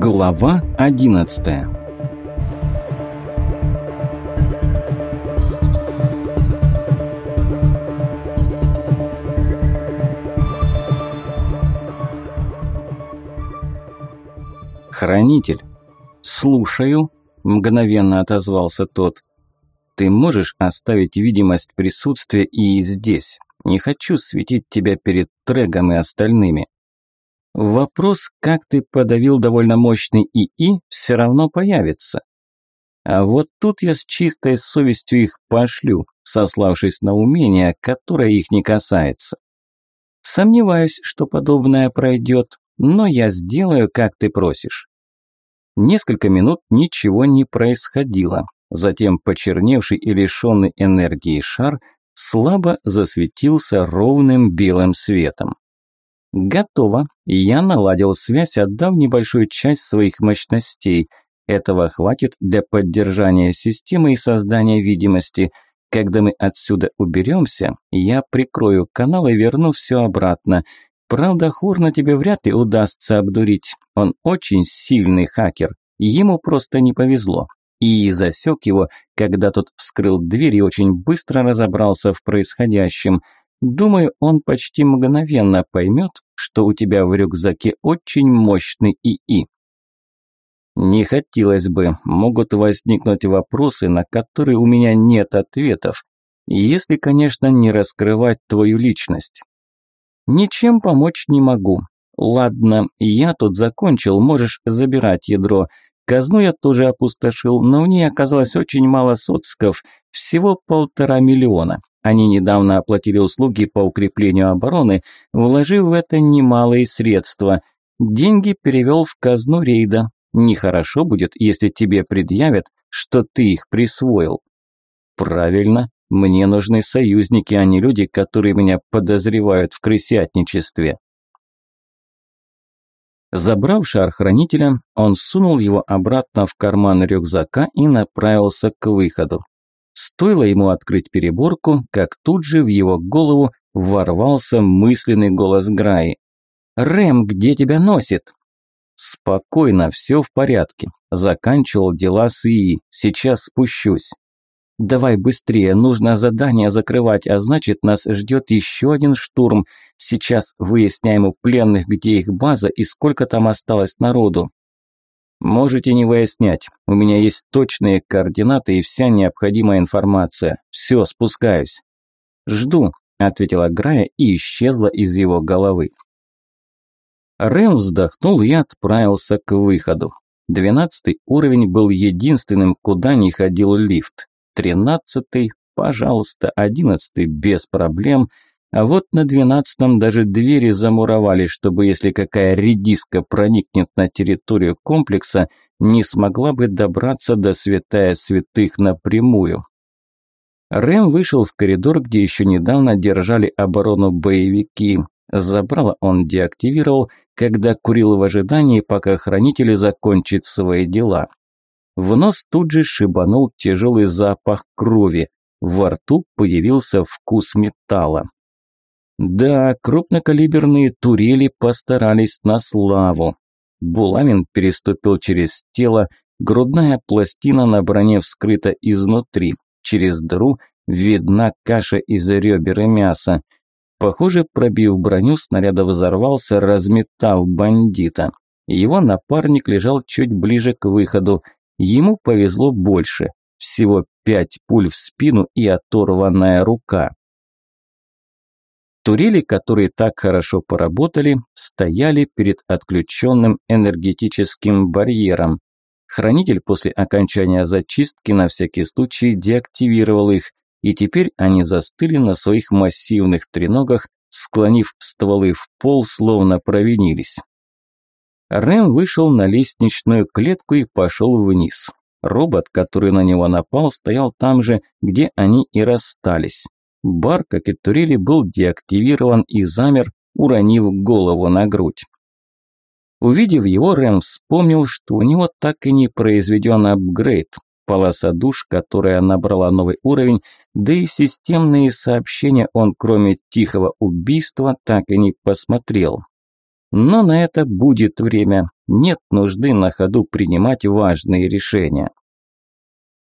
Глава одиннадцатая «Хранитель!» «Слушаю», – мгновенно отозвался тот. «Ты можешь оставить видимость присутствия и здесь? Не хочу светить тебя перед Трегом и остальными». Вопрос, как ты подавил довольно мощный ИИ, все равно появится. А вот тут я с чистой совестью их пошлю, сославшись на умение, которое их не касается. Сомневаюсь, что подобное пройдет, но я сделаю, как ты просишь. Несколько минут ничего не происходило. Затем почерневший и лишенный энергии шар слабо засветился ровным белым светом. Готово. Я наладил связь, отдав небольшую часть своих мощностей. Этого хватит для поддержания системы и создания видимости. Когда мы отсюда уберемся, я прикрою канал и верну все обратно. Правда, Хорна тебе вряд ли удастся обдурить. Он очень сильный хакер. Ему просто не повезло. И засек его, когда тот вскрыл дверь и очень быстро разобрался в происходящем. Думаю, он почти мгновенно поймет, что у тебя в рюкзаке очень мощный ИИ. Не хотелось бы, могут возникнуть вопросы, на которые у меня нет ответов, если, конечно, не раскрывать твою личность. Ничем помочь не могу. Ладно, я тут закончил, можешь забирать ядро. Казну я тоже опустошил, но в ней оказалось очень мало соцков, всего полтора миллиона. Они недавно оплатили услуги по укреплению обороны, вложив в это немалые средства. Деньги перевел в казну рейда. Нехорошо будет, если тебе предъявят, что ты их присвоил. Правильно, мне нужны союзники, а не люди, которые меня подозревают в крысятничестве. Забрав шар хранителя, он сунул его обратно в карман рюкзака и направился к выходу. Стоило ему открыть переборку, как тут же в его голову ворвался мысленный голос Граи. «Рэм, где тебя носит?» «Спокойно, все в порядке. Заканчивал дела с ИИ. Сейчас спущусь». «Давай быстрее, нужно задание закрывать, а значит, нас ждет еще один штурм. Сейчас выясняем у пленных, где их база и сколько там осталось народу». «Можете не выяснять. У меня есть точные координаты и вся необходимая информация. Все, спускаюсь». «Жду», – ответила Грая и исчезла из его головы. Рэм вздохнул и отправился к выходу. Двенадцатый уровень был единственным, куда не ходил лифт тринадцатый, пожалуйста, одиннадцатый, без проблем. А вот на двенадцатом даже двери замуровали, чтобы если какая редиска проникнет на территорию комплекса, не смогла бы добраться до святая святых напрямую. Рэм вышел в коридор, где еще недавно держали оборону боевики. Забрало он деактивировал, когда курил в ожидании, пока хранители закончат свои дела. В нос тут же шибанул тяжелый запах крови. Во рту появился вкус металла. Да, крупнокалиберные турели постарались на славу. Буламин переступил через тело, грудная пластина на броне вскрыта изнутри. Через дыру видна каша из ребер и мяса. Похоже, пробив броню, снаряд взорвался, разметав бандита. Его напарник лежал чуть ближе к выходу. Ему повезло больше. Всего пять пуль в спину и оторванная рука. Турели, которые так хорошо поработали, стояли перед отключенным энергетическим барьером. Хранитель после окончания зачистки на всякий случай деактивировал их, и теперь они застыли на своих массивных треногах, склонив стволы в пол, словно провинились. Рэм вышел на лестничную клетку и пошел вниз. Робот, который на него напал, стоял там же, где они и расстались. Бар, как и турели, был деактивирован и замер, уронив голову на грудь. Увидев его, Рэм вспомнил, что у него так и не произведен апгрейд. Полоса душ, которая набрала новый уровень, да и системные сообщения он, кроме тихого убийства, так и не посмотрел. Но на это будет время. нет нужды на ходу принимать важные решения.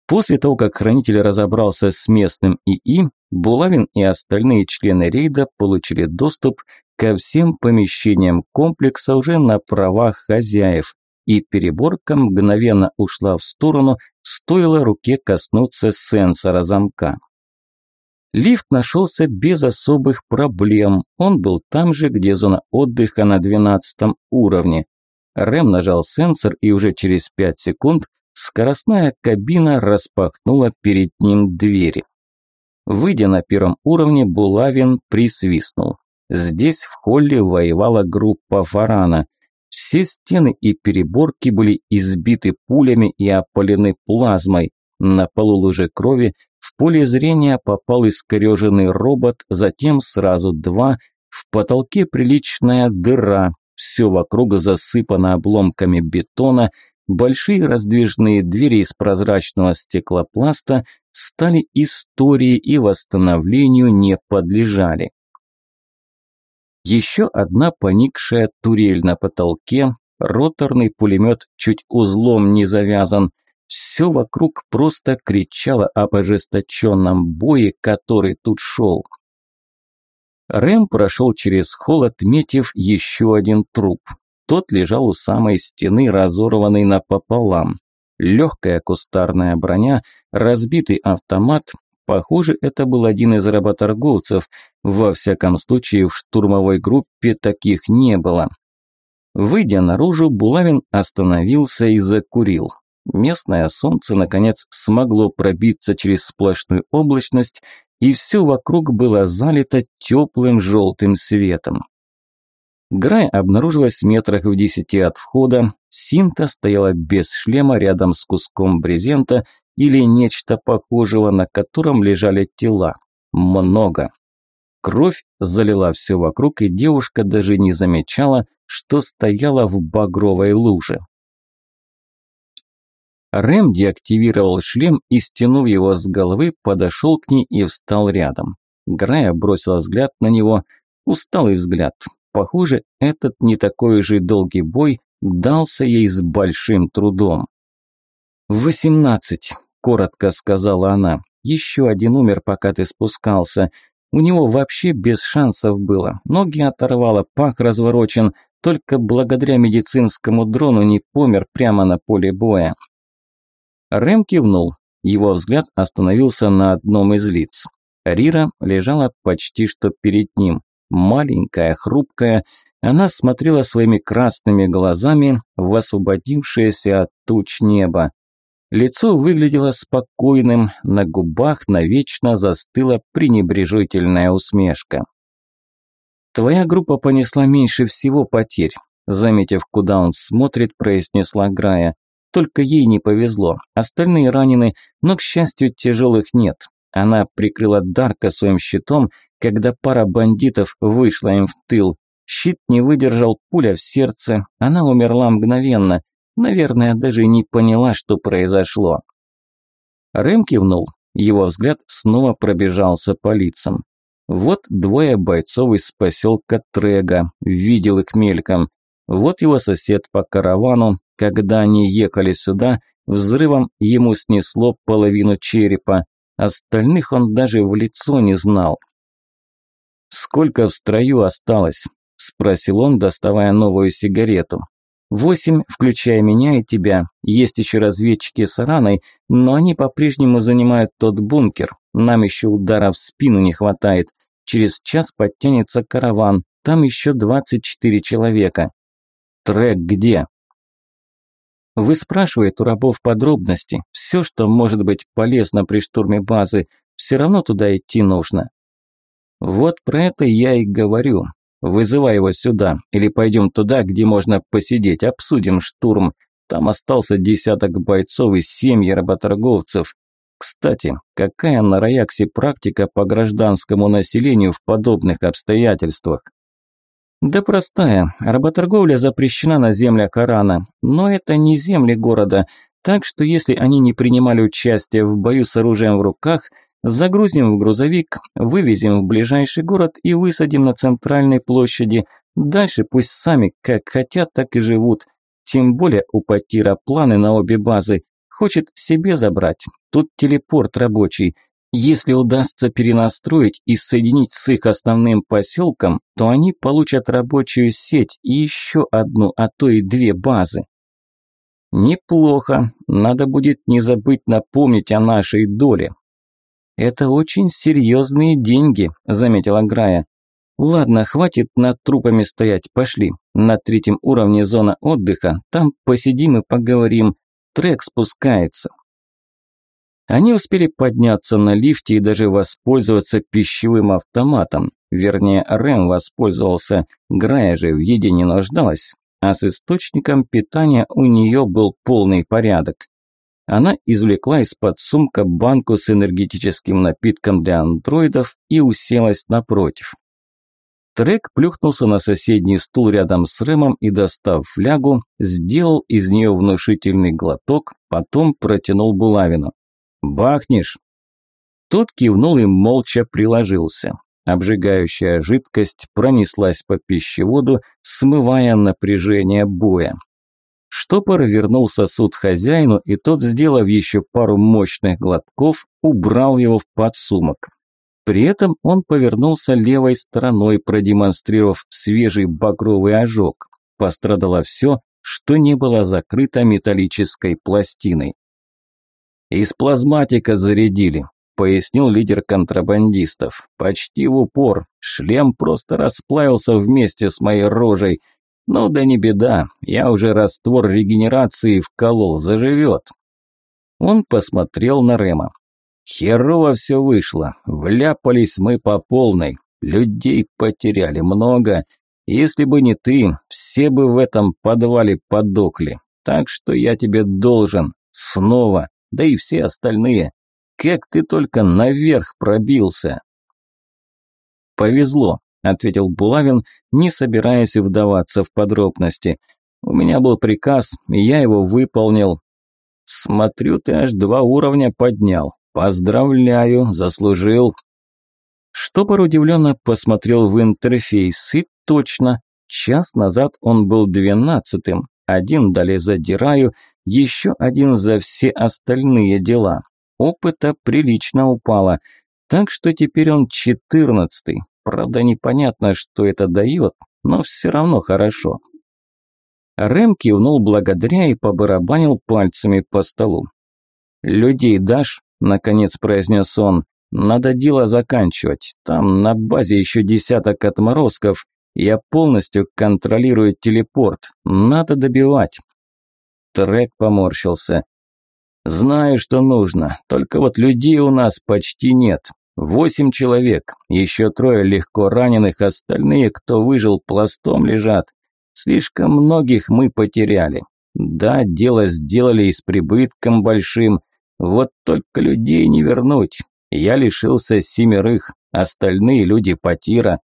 После того, как хранитель разобрался с местным ИИ, Булавин и остальные члены рейда получили доступ ко всем помещениям комплекса уже на правах хозяев, и переборка мгновенно ушла в сторону, стоило руке коснуться сенсора замка. Лифт нашелся без особых проблем, он был там же, где зона отдыха на 12 уровне. Рэм нажал сенсор и уже через 5 секунд скоростная кабина распахнула перед ним двери. Выйдя на первом уровне, Булавин присвистнул. Здесь в холле воевала группа Фарана. Все стены и переборки были избиты пулями и опалены плазмой. На полу лужи крови в поле зрения попал искореженный робот, затем сразу два. В потолке приличная дыра. Все вокруг засыпано обломками бетона. Большие раздвижные двери из прозрачного стеклопласта стали историей и восстановлению не подлежали. Еще одна поникшая турель на потолке, роторный пулемет чуть узлом не завязан. Все вокруг просто кричало об ожесточенном бое, который тут шел. Рэм прошел через холл, отметив еще один труп. Тот лежал у самой стены, разорванный напополам. Легкая кустарная броня, разбитый автомат, Похоже, это был один из работорговцев. Во всяком случае, в штурмовой группе таких не было. Выйдя наружу, Булавин остановился и закурил. Местное солнце, наконец, смогло пробиться через сплошную облачность, и все вокруг было залито теплым желтым светом. Грай обнаружилась в метрах в десяти от входа. Синта стояла без шлема рядом с куском брезента или нечто похожего, на котором лежали тела. Много. Кровь залила все вокруг, и девушка даже не замечала, что стояла в багровой луже. Рэм деактивировал шлем и, стянув его с головы, подошел к ней и встал рядом. Грая бросила взгляд на него, усталый взгляд. Похоже, этот не такой же долгий бой дался ей с большим трудом. «Восемнадцать коротко сказала она. Еще один умер, пока ты спускался. У него вообще без шансов было. Ноги оторвало, пах разворочен. Только благодаря медицинскому дрону не помер прямо на поле боя. Рэм кивнул. Его взгляд остановился на одном из лиц. Рира лежала почти что перед ним. Маленькая, хрупкая, она смотрела своими красными глазами в освободившееся от туч небо. Лицо выглядело спокойным, на губах навечно застыла пренебрежительная усмешка. «Твоя группа понесла меньше всего потерь», заметив, куда он смотрит, произнесла Грая. «Только ей не повезло. Остальные ранены, но, к счастью, тяжелых нет. Она прикрыла Дарка своим щитом, когда пара бандитов вышла им в тыл. Щит не выдержал, пуля в сердце, она умерла мгновенно. Наверное, даже не поняла, что произошло. Рэм кивнул. Его взгляд снова пробежался по лицам. Вот двое бойцов из поселка Трега, видел их мельком. Вот его сосед по каравану, когда они ехали сюда, взрывом ему снесло половину черепа. Остальных он даже в лицо не знал. «Сколько в строю осталось?» – спросил он, доставая новую сигарету. Восемь, включая меня и тебя. Есть еще разведчики с Араной, но они по-прежнему занимают тот бункер. Нам еще удара в спину не хватает. Через час подтянется караван. Там еще 24 человека. Трек где? Вы спрашиваете у рабов подробности. Все, что может быть полезно при штурме базы, все равно туда идти нужно. Вот про это я и говорю. Вызывай его сюда, или пойдем туда, где можно посидеть, обсудим штурм. Там остался десяток бойцов и семьи работорговцев. Кстати, какая на Раяксе практика по гражданскому населению в подобных обстоятельствах? Да простая. Работорговля запрещена на землях Корана, но это не земли города, так что если они не принимали участие в бою с оружием в руках – Загрузим в грузовик, вывезем в ближайший город и высадим на центральной площади. Дальше пусть сами как хотят, так и живут. Тем более у Потира планы на обе базы. Хочет себе забрать. Тут телепорт рабочий. Если удастся перенастроить и соединить с их основным поселком, то они получат рабочую сеть и еще одну, а то и две базы. Неплохо. Надо будет не забыть напомнить о нашей доле. Это очень серьезные деньги, заметила Грая. Ладно, хватит над трупами стоять, пошли. На третьем уровне зона отдыха, там посидим и поговорим. Трек спускается. Они успели подняться на лифте и даже воспользоваться пищевым автоматом. Вернее, Рэм воспользовался, Грая же в еде не нуждалась, а с источником питания у нее был полный порядок. Она извлекла из-под сумка банку с энергетическим напитком для андроидов и уселась напротив. Трек плюхнулся на соседний стул рядом с Рэмом и, достав флягу, сделал из нее внушительный глоток, потом протянул булавину. «Бахнешь?» Тот кивнул и молча приложился. Обжигающая жидкость пронеслась по пищеводу, смывая напряжение боя. Штопор вернул сосуд хозяину, и тот, сделав еще пару мощных глотков, убрал его в подсумок. При этом он повернулся левой стороной, продемонстрировав свежий багровый ожог. Пострадало все, что не было закрыто металлической пластиной. «Из плазматика зарядили», – пояснил лидер контрабандистов. «Почти в упор. Шлем просто расплавился вместе с моей рожей. Ну да не беда, я уже раствор регенерации вколол, заживет». Он посмотрел на Рема. «Херово все вышло. Вляпались мы по полной. Людей потеряли много. Если бы не ты, все бы в этом подвале подохли. Так что я тебе должен. Снова да и все остальные. Как ты только наверх пробился?» «Повезло», – ответил Булавин, не собираясь вдаваться в подробности. «У меня был приказ, и я его выполнил». «Смотрю, ты аж два уровня поднял. Поздравляю, заслужил». Штопор удивленно посмотрел в интерфейс, и точно, час назад он был двенадцатым, один дали задираю, еще один за все остальные дела. Опыта прилично упало, так что теперь он четырнадцатый. Правда, непонятно, что это дает, но все равно хорошо. Рэм кивнул благодаря и побарабанил пальцами по столу. «Людей дашь?» – наконец произнес он. «Надо дело заканчивать. Там на базе еще десяток отморозков. Я полностью контролирую телепорт. Надо добивать. Трек поморщился. «Знаю, что нужно, только вот людей у нас почти нет. Восемь человек, еще трое легко раненых, остальные, кто выжил, пластом лежат. Слишком многих мы потеряли. Да, дело сделали и с прибытком большим, вот только людей не вернуть. Я лишился семерых, остальные люди потира.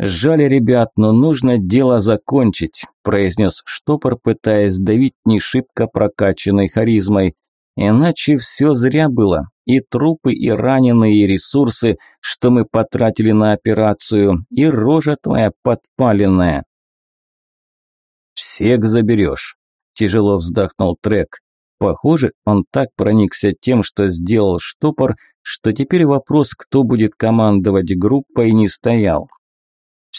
«Жаль, ребят, но нужно дело закончить», – произнес штопор, пытаясь давить не шибко прокачанной харизмой. «Иначе все зря было. И трупы, и раненые, и ресурсы, что мы потратили на операцию, и рожа твоя подпаленная». «Всех заберешь», – тяжело вздохнул Трек. Похоже, он так проникся тем, что сделал штопор, что теперь вопрос, кто будет командовать группой, не стоял.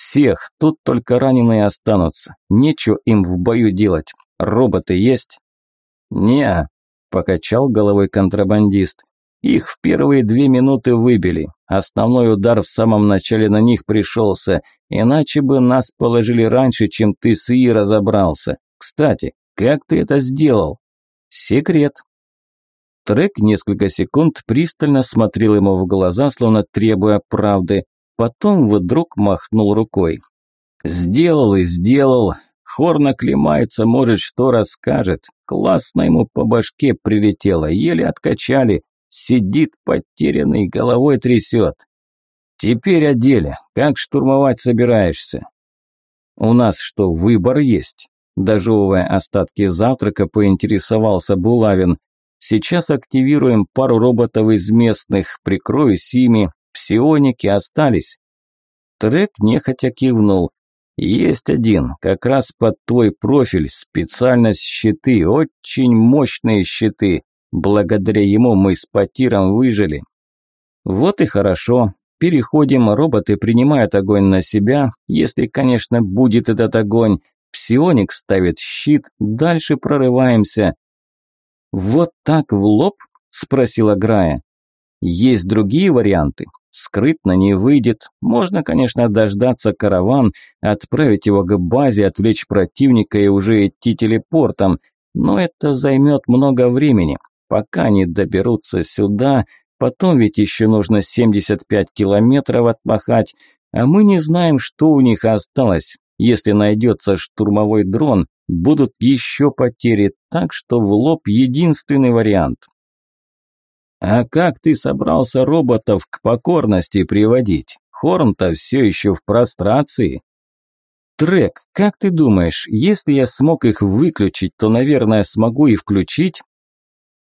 Всех, тут только раненые останутся. Нечего им в бою делать. Роботы есть? Не, покачал головой контрабандист. Их в первые две минуты выбили. Основной удар в самом начале на них пришелся, иначе бы нас положили раньше, чем ты с И разобрался. Кстати, как ты это сделал? Секрет. Трек несколько секунд пристально смотрел ему в глаза, словно требуя правды, Потом вдруг махнул рукой. «Сделал и сделал. Хор наклемается, может, что расскажет. Классно ему по башке прилетело, еле откачали. Сидит потерянный, головой трясет. Теперь о деле. Как штурмовать собираешься?» «У нас что, выбор есть?» Дожевывая остатки завтрака, поинтересовался Булавин. «Сейчас активируем пару роботов из местных, прикрою ими, Псионики остались. Трек нехотя кивнул. Есть один, как раз под твой профиль, специально щиты, очень мощные щиты. Благодаря ему мы с Потиром выжили. Вот и хорошо. Переходим, роботы принимают огонь на себя, если, конечно, будет этот огонь. Псионик ставит щит, дальше прорываемся. Вот так в лоб? Спросила Грая. Есть другие варианты. Скрытно не выйдет. Можно, конечно, дождаться караван, отправить его к базе, отвлечь противника и уже идти телепортом. Но это займет много времени. Пока они доберутся сюда, потом ведь еще нужно 75 километров отмахать, а мы не знаем, что у них осталось. Если найдется штурмовой дрон, будут еще потери, так что в лоб единственный вариант. А как ты собрался роботов к покорности приводить? Хорн-то все еще в прострации. Трек, как ты думаешь, если я смог их выключить, то, наверное, смогу и включить?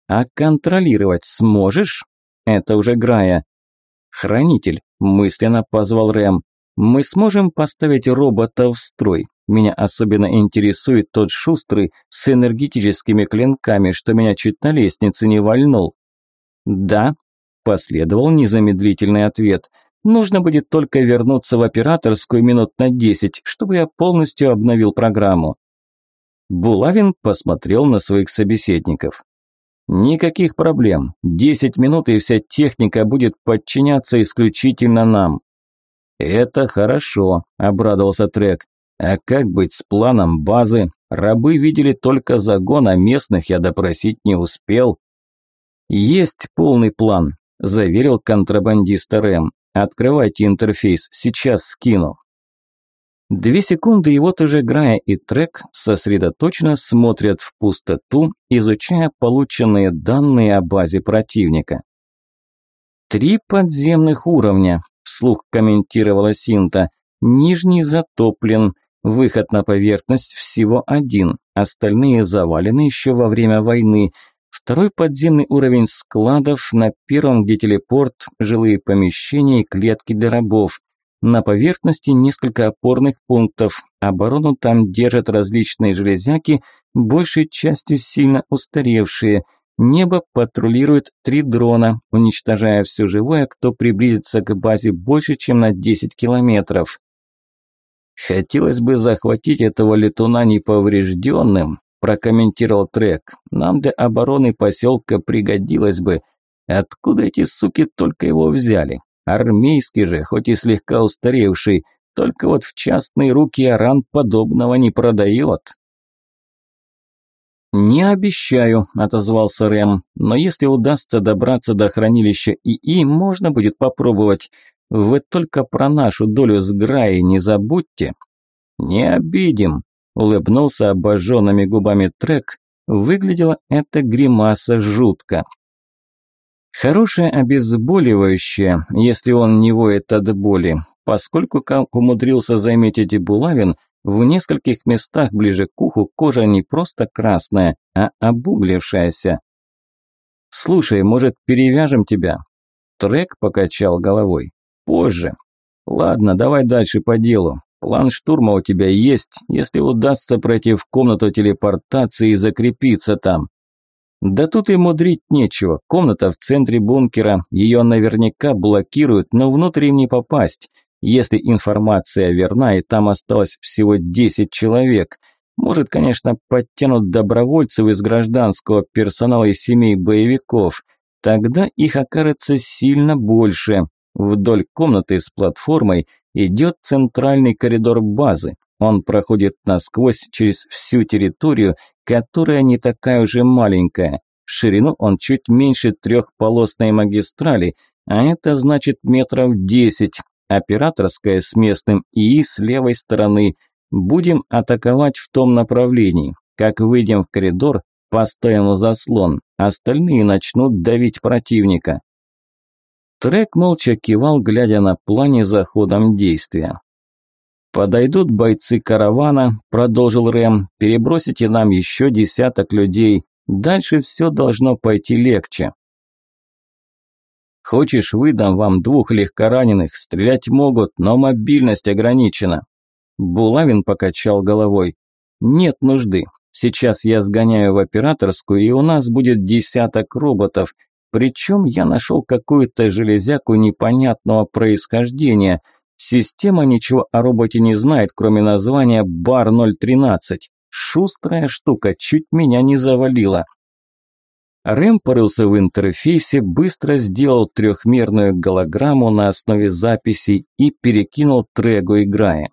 А контролировать сможешь? Это уже Грая. Хранитель, мысленно позвал Рэм. Мы сможем поставить робота в строй. Меня особенно интересует тот шустрый с энергетическими клинками, что меня чуть на лестнице не вальнул. «Да», – последовал незамедлительный ответ. «Нужно будет только вернуться в операторскую минут на десять, чтобы я полностью обновил программу». Булавин посмотрел на своих собеседников. «Никаких проблем. Десять минут и вся техника будет подчиняться исключительно нам». «Это хорошо», – обрадовался Трек. «А как быть с планом базы? Рабы видели только загон, а местных я допросить не успел». «Есть полный план», – заверил контрабандист Рэм. «Открывайте интерфейс, сейчас скину». Две секунды, и вот уже Грая и Трек сосредоточенно смотрят в пустоту, изучая полученные данные о базе противника. «Три подземных уровня», – вслух комментировала Синта. «Нижний затоплен, выход на поверхность всего один, остальные завалены еще во время войны». Второй подземный уровень складов, на первом, где телепорт, жилые помещения и клетки для рабов. На поверхности несколько опорных пунктов. Оборону там держат различные железяки, большей частью сильно устаревшие. Небо патрулирует три дрона, уничтожая все живое, кто приблизится к базе больше, чем на 10 километров. Хотелось бы захватить этого летуна неповрежденным, прокомментировал Трек. Нам для обороны поселка пригодилось бы. Откуда эти суки только его взяли? Армейский же, хоть и слегка устаревший, только вот в частные руки Аран подобного не продает. «Не обещаю», – отозвался Рэм, – «но если удастся добраться до хранилища ИИ, можно будет попробовать. Вы только про нашу долю с Граей не забудьте». «Не обидим», Улыбнулся обожженными губами Трек. Выглядела эта гримаса жутко. Хорошее обезболивающее, если он не воет от боли, поскольку, как умудрился заметить Булавин, в нескольких местах ближе к уху кожа не просто красная, а обуглившаяся. «Слушай, может, перевяжем тебя?» Трек покачал головой. «Позже. Ладно, давай дальше по делу. План штурма у тебя есть, если удастся пройти в комнату телепортации и закрепиться там. Да тут и мудрить нечего. Комната в центре бункера, ее наверняка блокируют, но внутрь им не попасть. Если информация верна и там осталось всего 10 человек, может, конечно, подтянут добровольцев из гражданского персонала и семей боевиков. Тогда их окажется сильно больше. Вдоль комнаты с платформой идет центральный коридор базы. Он проходит насквозь через всю территорию, которая не такая уже маленькая. В ширину он чуть меньше трехполосной магистрали, а это значит метров десять. Операторская с местным ИИ с левой стороны. Будем атаковать в том направлении. Как выйдем в коридор, поставим заслон. Остальные начнут давить противника. Трек молча кивал, глядя на плане за ходом действия. «Подойдут бойцы каравана», – продолжил Рэм, – «перебросите нам еще десяток людей. Дальше все должно пойти легче». «Хочешь, выдам вам двух легкораненых, стрелять могут, но мобильность ограничена». Булавин покачал головой. Нет нужды. Сейчас я сгоняю в операторскую, и у нас будет десяток роботов. Причем я нашел какую-то железяку непонятного происхождения. Система ничего о роботе не знает, кроме названия Бар 013. Шустрая штука, чуть меня не завалила. Рэм порылся в интерфейсе, быстро сделал трехмерную голограмму на основе записей и перекинул трегу, играя.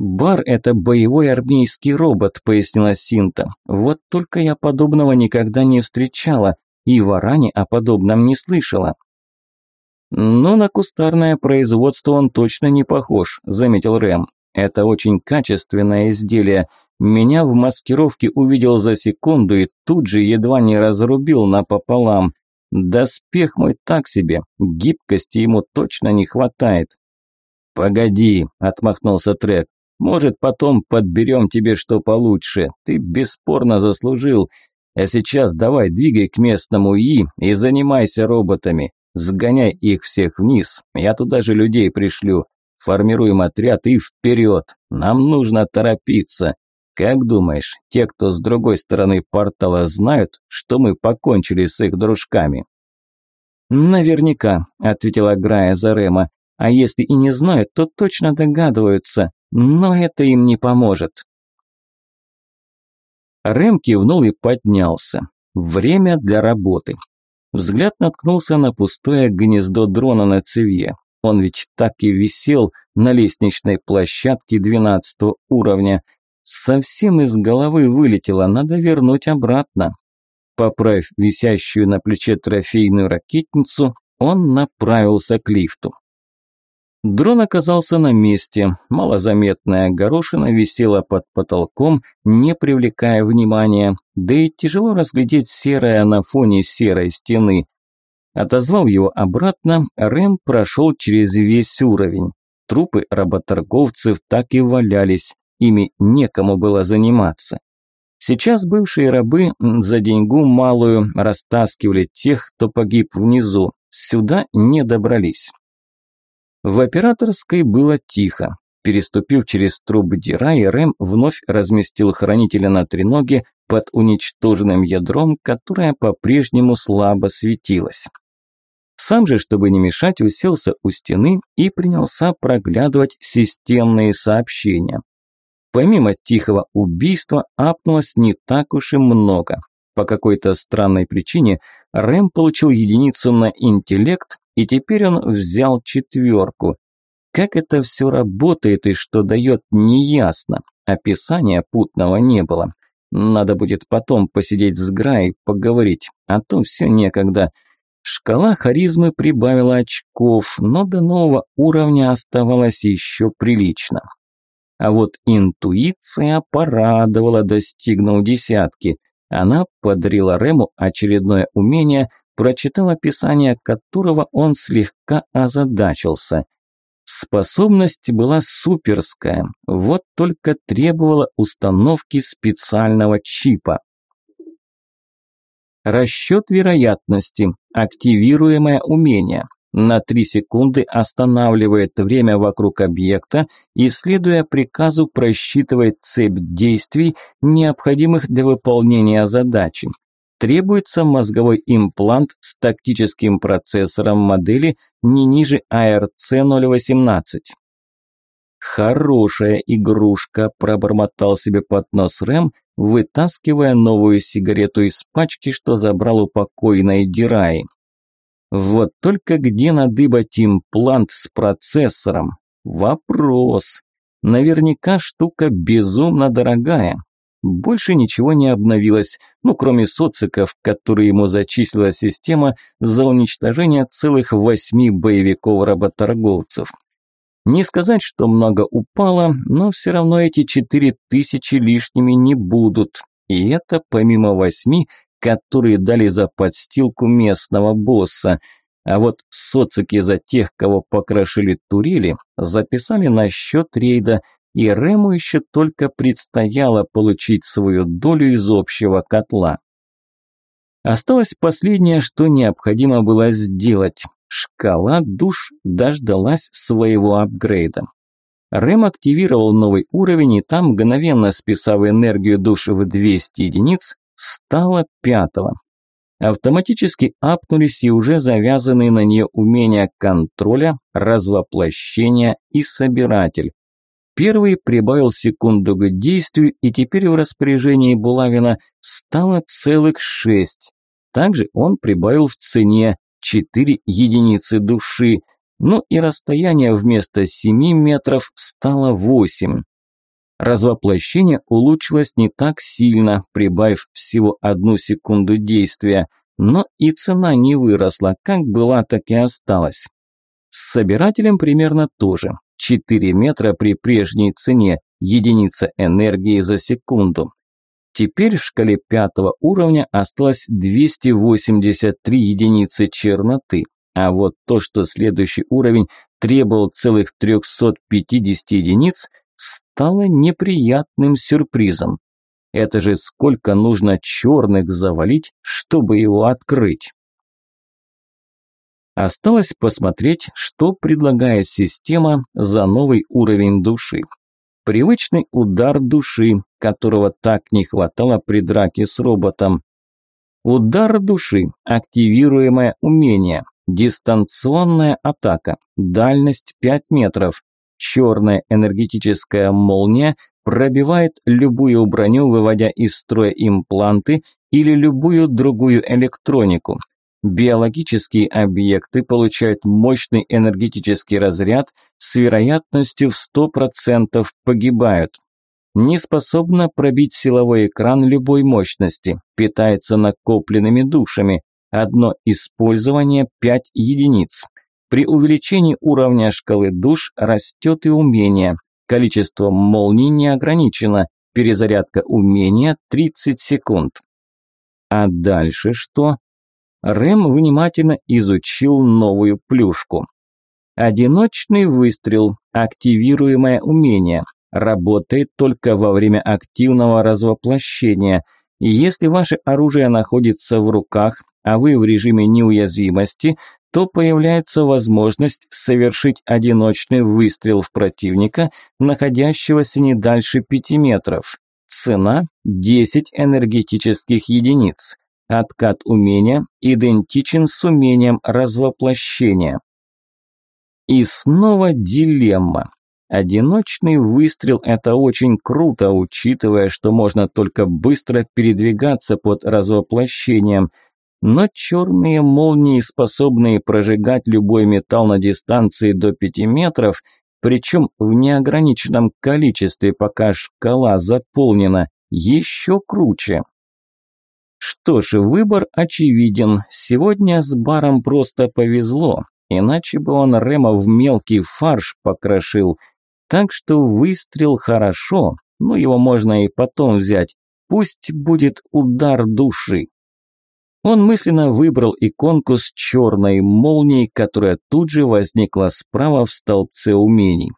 «Бар – это боевой армейский робот», – пояснила Синта. «Вот только я подобного никогда не встречала, и в Аране о подобном не слышала». «Но на кустарное производство он точно не похож», – заметил Рэм. «Это очень качественное изделие. Меня в маскировке увидел за секунду и тут же едва не разрубил напополам. Доспех мой так себе, гибкости ему точно не хватает. «Погоди», – отмахнулся Трек, – «может, потом подберем тебе что получше. Ты бесспорно заслужил. А сейчас давай двигай к местному И и занимайся роботами. Сгоняй их всех вниз, я туда же людей пришлю. Формируем отряд и вперед. Нам нужно торопиться. Как думаешь, те, кто с другой стороны портала, знают, что мы покончили с их дружками? Наверняка, ответила Грая Зарема. А если и не знают, то точно догадываются, но это им не поможет. Рэм кивнул и поднялся. Время для работы. Взгляд наткнулся на пустое гнездо дрона на цевье. Он ведь так и висел на лестничной площадке 12 уровня – Совсем из головы вылетело, надо вернуть обратно. Поправив висящую на плече трофейную ракетницу, он направился к лифту. Дрон оказался на месте. Малозаметная горошина висела под потолком, не привлекая внимания, да и тяжело разглядеть серое на фоне серой стены. Отозвав его обратно, Рэм прошел через весь уровень. Трупы работорговцев так и валялись ими некому было заниматься. Сейчас бывшие рабы за деньгу малую растаскивали тех, кто погиб внизу, сюда не добрались. В операторской было тихо. Переступив через труп Дирай, Рэм вновь разместил хранителя на треноге под уничтоженным ядром, которое по-прежнему слабо светилось. Сам же, чтобы не мешать, уселся у стены и принялся проглядывать системные сообщения. Помимо тихого убийства апнулось не так уж и много. По какой-то странной причине Рэм получил единицу на интеллект, и теперь он взял четверку. Как это все работает и что дает, неясно. Описания путного не было. Надо будет потом посидеть с Грай, поговорить, а то все некогда. Шкала харизмы прибавила очков, но до нового уровня оставалось еще прилично. А вот интуиция порадовала, достигнув десятки. Она подарила Рему очередное умение, прочитал описание которого он слегка озадачился. Способность была суперская, вот только требовала установки специального чипа. Расчет вероятности. Активируемое умение на 3 секунды останавливает время вокруг объекта и, следуя приказу, просчитывает цепь действий, необходимых для выполнения задачи. Требуется мозговой имплант с тактическим процессором модели не ниже ARC-018. «Хорошая игрушка», – пробормотал себе под нос Рэм, вытаскивая новую сигарету из пачки, что забрал у покойной Дираи. Вот только где надыбать имплант с процессором? Вопрос. Наверняка штука безумно дорогая. Больше ничего не обновилось, ну кроме социков, которые ему зачислила система за уничтожение целых восьми боевиков-работорговцев. Не сказать, что много упало, но все равно эти четыре тысячи лишними не будут. И это помимо восьми, которые дали за подстилку местного босса. А вот социки за тех, кого покрошили турели, записали на счет рейда, и Рему еще только предстояло получить свою долю из общего котла. Осталось последнее, что необходимо было сделать. Шкала душ дождалась своего апгрейда. Рэм активировал новый уровень, и там, мгновенно списав энергию души в 200 единиц, стало пятого. Автоматически апнулись и уже завязанные на нее умения контроля, развоплощения и собиратель. Первый прибавил секунду к действию, и теперь в распоряжении Булавина стало целых шесть. Также он прибавил в цене 4 единицы души, ну и расстояние вместо 7 метров стало 8. Развоплощение улучшилось не так сильно, прибавив всего одну секунду действия, но и цена не выросла, как была, так и осталась. С собирателем примерно то же. 4 метра при прежней цене, единица энергии за секунду. Теперь в шкале пятого уровня осталось 283 единицы черноты, а вот то, что следующий уровень требовал целых 350 единиц, стало неприятным сюрпризом. Это же сколько нужно черных завалить, чтобы его открыть. Осталось посмотреть, что предлагает система за новый уровень души. Привычный удар души, которого так не хватало при драке с роботом. Удар души, активируемое умение, дистанционная атака, дальность 5 метров, черная энергетическая молния пробивает любую броню, выводя из строя импланты или любую другую электронику – Биологические объекты получают мощный энергетический разряд, с вероятностью в 100% погибают. Не способна пробить силовой экран любой мощности, питается накопленными душами. Одно использование 5 единиц. При увеличении уровня шкалы душ растет и умение. Количество молний не ограничено. Перезарядка умения 30 секунд. А дальше что? Рэм внимательно изучил новую плюшку. Одиночный выстрел, активируемое умение, работает только во время активного развоплощения. И если ваше оружие находится в руках, а вы в режиме неуязвимости, то появляется возможность совершить одиночный выстрел в противника, находящегося не дальше 5 метров. Цена – 10 энергетических единиц. Откат умения идентичен с умением развоплощения. И снова дилемма. Одиночный выстрел – это очень круто, учитывая, что можно только быстро передвигаться под развоплощением. Но черные молнии, способные прожигать любой металл на дистанции до 5 метров, причем в неограниченном количестве, пока шкала заполнена, еще круче. Что ж, выбор очевиден. Сегодня с баром просто повезло. Иначе бы он Рема в мелкий фарш покрошил. Так что выстрел хорошо, но его можно и потом взять. Пусть будет удар души. Он мысленно выбрал иконку с черной молнией, которая тут же возникла справа в столбце умений.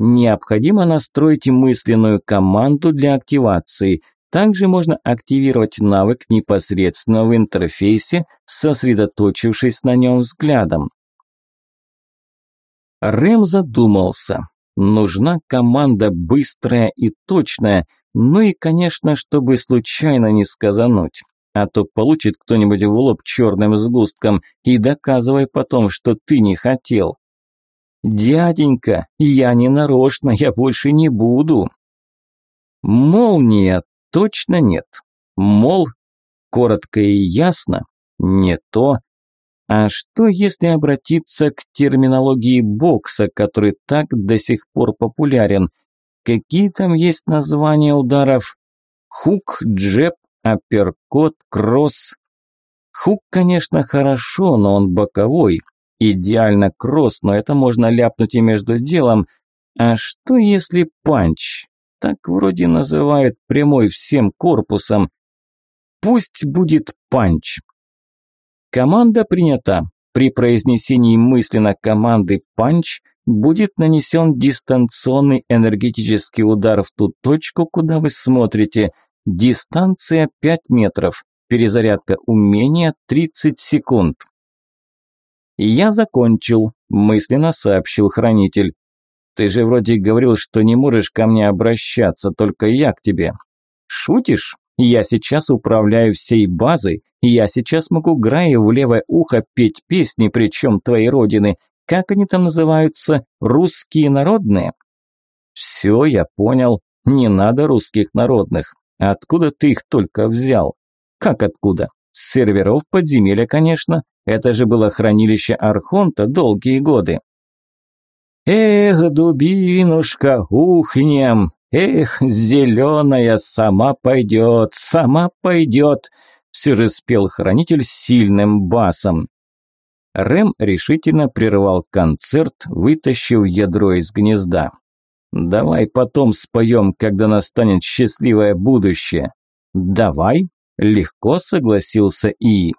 Необходимо настроить мысленную команду для активации – также можно активировать навык непосредственно в интерфейсе, сосредоточившись на нем взглядом. Рэм задумался. Нужна команда быстрая и точная, ну и, конечно, чтобы случайно не сказануть. А то получит кто-нибудь в лоб черным сгустком и доказывай потом, что ты не хотел. «Дяденька, я не нарочно, я больше не буду». Молния точно нет. Мол, коротко и ясно, не то. А что, если обратиться к терминологии бокса, который так до сих пор популярен? Какие там есть названия ударов? Хук, джеб, апперкот, кросс. Хук, конечно, хорошо, но он боковой. Идеально кросс, но это можно ляпнуть и между делом. А что если панч? Так вроде называют прямой всем корпусом. Пусть будет панч. Команда принята. При произнесении мысленно команды панч будет нанесен дистанционный энергетический удар в ту точку, куда вы смотрите. Дистанция 5 метров. Перезарядка умения 30 секунд. «Я закончил», – мысленно сообщил хранитель. Ты же вроде говорил, что не можешь ко мне обращаться, только я к тебе. Шутишь? Я сейчас управляю всей базой, я сейчас могу Грае в левое ухо петь песни, причем твоей родины. Как они там называются? Русские народные? Все, я понял. Не надо русских народных. Откуда ты их только взял? Как откуда? С серверов подземелья, конечно. Это же было хранилище Архонта долгие годы. Эх, дубинушка, ухнем, эх, зеленая, сама пойдет, сама пойдет, все же спел хранитель сильным басом. Рэм решительно прервал концерт, вытащив ядро из гнезда. «Давай потом споем, когда настанет счастливое будущее». «Давай», – легко согласился И.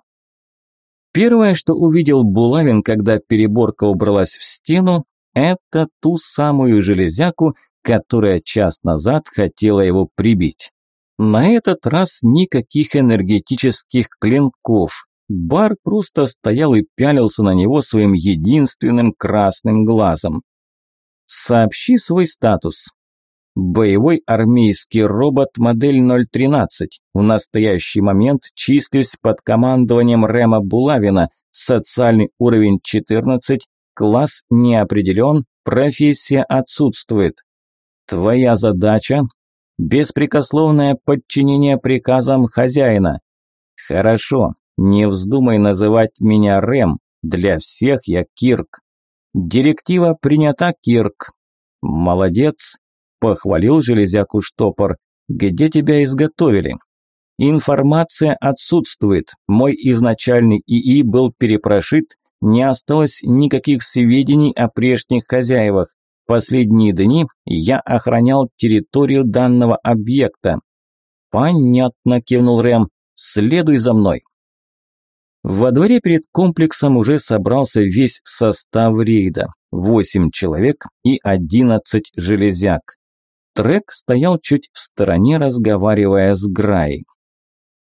Первое, что увидел Булавин, когда переборка убралась в стену, это ту самую железяку, которая час назад хотела его прибить. На этот раз никаких энергетических клинков. Бар просто стоял и пялился на него своим единственным красным глазом. Сообщи свой статус. Боевой армейский робот модель 013. В настоящий момент числюсь под командованием Рема Булавина. Социальный уровень 14, класс не определен, профессия отсутствует. Твоя задача – беспрекословное подчинение приказам хозяина. Хорошо, не вздумай называть меня Рэм, для всех я Кирк. Директива принята, Кирк. Молодец, похвалил железяку штопор. Где тебя изготовили? Информация отсутствует. Мой изначальный ИИ был перепрошит, не осталось никаких сведений о прежних хозяевах. Последние дни я охранял территорию данного объекта. Понятно, кивнул Рэм. Следуй за мной. Во дворе перед комплексом уже собрался весь состав рейда. Восемь человек и одиннадцать железяк. Трек стоял чуть в стороне, разговаривая с Грай.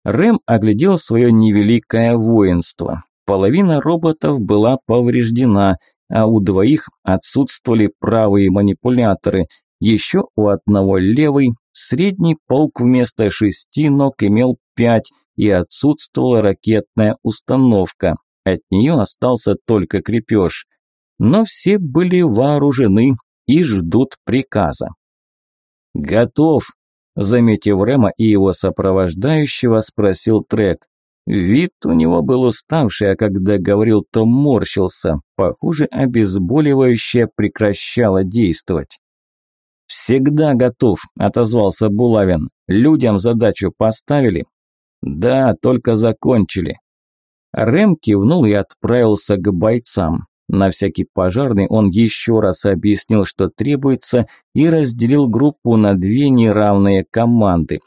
Рэм оглядел свое невеликое воинство. Половина роботов была повреждена, а у двоих отсутствовали правые манипуляторы. Еще у одного левый, средний полк вместо шести ног имел пять, и отсутствовала ракетная установка. От нее остался только крепеж. Но все были вооружены и ждут приказа. «Готов», – заметив Рема и его сопровождающего, спросил Трек. Вид у него был уставший, а когда говорил, то морщился. Похоже, обезболивающее прекращало действовать. «Всегда готов», – отозвался Булавин. «Людям задачу поставили?» «Да, только закончили». Рэм кивнул и отправился к бойцам. На всякий пожарный он еще раз объяснил, что требуется, и разделил группу на две неравные команды.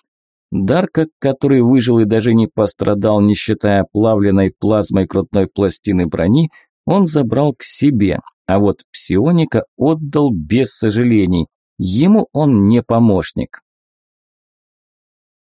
Дарка, который выжил и даже не пострадал, не считая плавленной плазмой крутной пластины брони, он забрал к себе, а вот псионика отдал без сожалений. Ему он не помощник.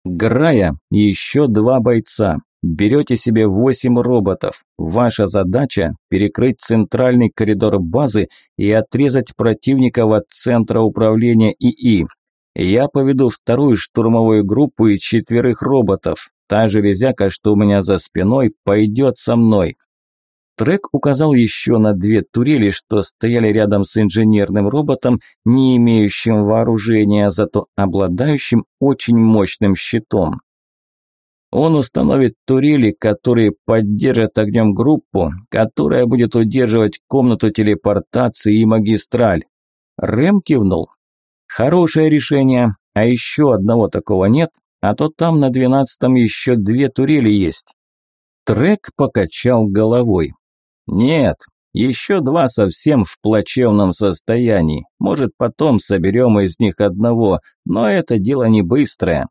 Грая, еще два бойца. Берете себе восемь роботов. Ваша задача – перекрыть центральный коридор базы и отрезать противника от центра управления ИИ. Я поведу вторую штурмовую группу и четверых роботов. Та железяка, что у меня за спиной, пойдет со мной. Трек указал еще на две турели, что стояли рядом с инженерным роботом, не имеющим вооружения, зато обладающим очень мощным щитом. Он установит турели, которые поддержат огнем группу, которая будет удерживать комнату телепортации и магистраль. Рэм кивнул. Хорошее решение, а еще одного такого нет, а то там на двенадцатом еще две турели есть. Трек покачал головой. Нет, еще два совсем в плачевном состоянии. Может, потом соберем из них одного, но это дело не быстрое.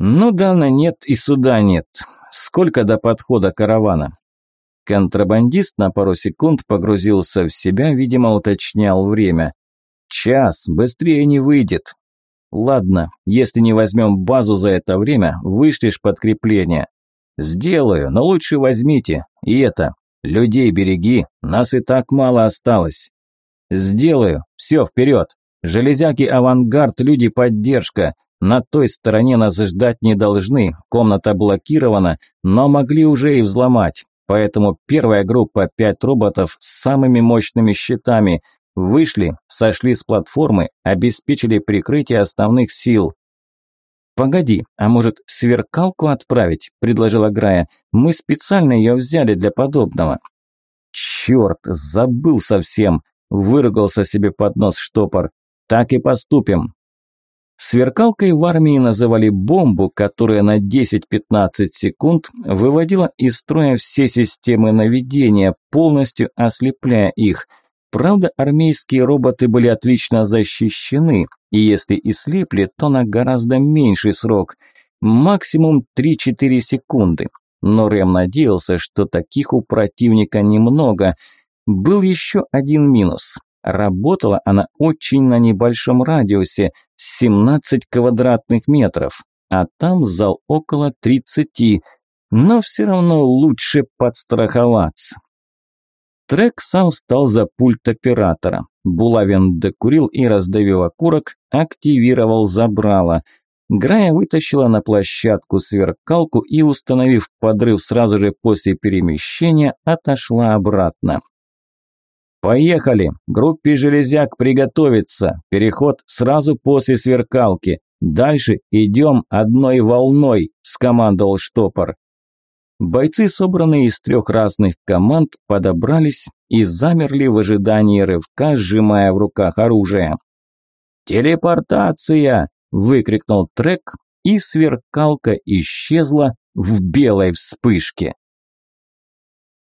Ну да, на нет и суда нет. Сколько до подхода каравана? Контрабандист на пару секунд погрузился в себя, видимо, уточнял время. Час, быстрее не выйдет. Ладно, если не возьмем базу за это время, вышлешь подкрепление. Сделаю, но лучше возьмите. И это, людей береги, нас и так мало осталось. «Сделаю. Все, вперед. Железяки авангард, люди поддержка. На той стороне нас ждать не должны, комната блокирована, но могли уже и взломать. Поэтому первая группа, пять роботов с самыми мощными щитами, вышли, сошли с платформы, обеспечили прикрытие основных сил. «Погоди, а может сверкалку отправить?» – предложила Грая. «Мы специально ее взяли для подобного». «Черт, забыл совсем!» – выругался себе под нос штопор. «Так и поступим. Сверкалкой в армии называли бомбу, которая на 10-15 секунд выводила из строя все системы наведения, полностью ослепляя их. Правда, армейские роботы были отлично защищены, и если и слепли, то на гораздо меньший срок. Максимум 3-4 секунды. Но Рэм надеялся, что таких у противника немного. Был еще один минус. Работала она очень на небольшом радиусе, 17 квадратных метров, а там зал около 30, но все равно лучше подстраховаться. Трек сам встал за пульт оператора. Булавин докурил и, раздавив окурок, активировал забрало. Грая вытащила на площадку сверкалку и, установив подрыв сразу же после перемещения, отошла обратно. «Поехали! Группе железяк приготовиться! Переход сразу после сверкалки! Дальше идем одной волной!» – скомандовал штопор. Бойцы, собранные из трех разных команд, подобрались и замерли в ожидании рывка, сжимая в руках оружие. «Телепортация!» – выкрикнул трек, и сверкалка исчезла в белой вспышке.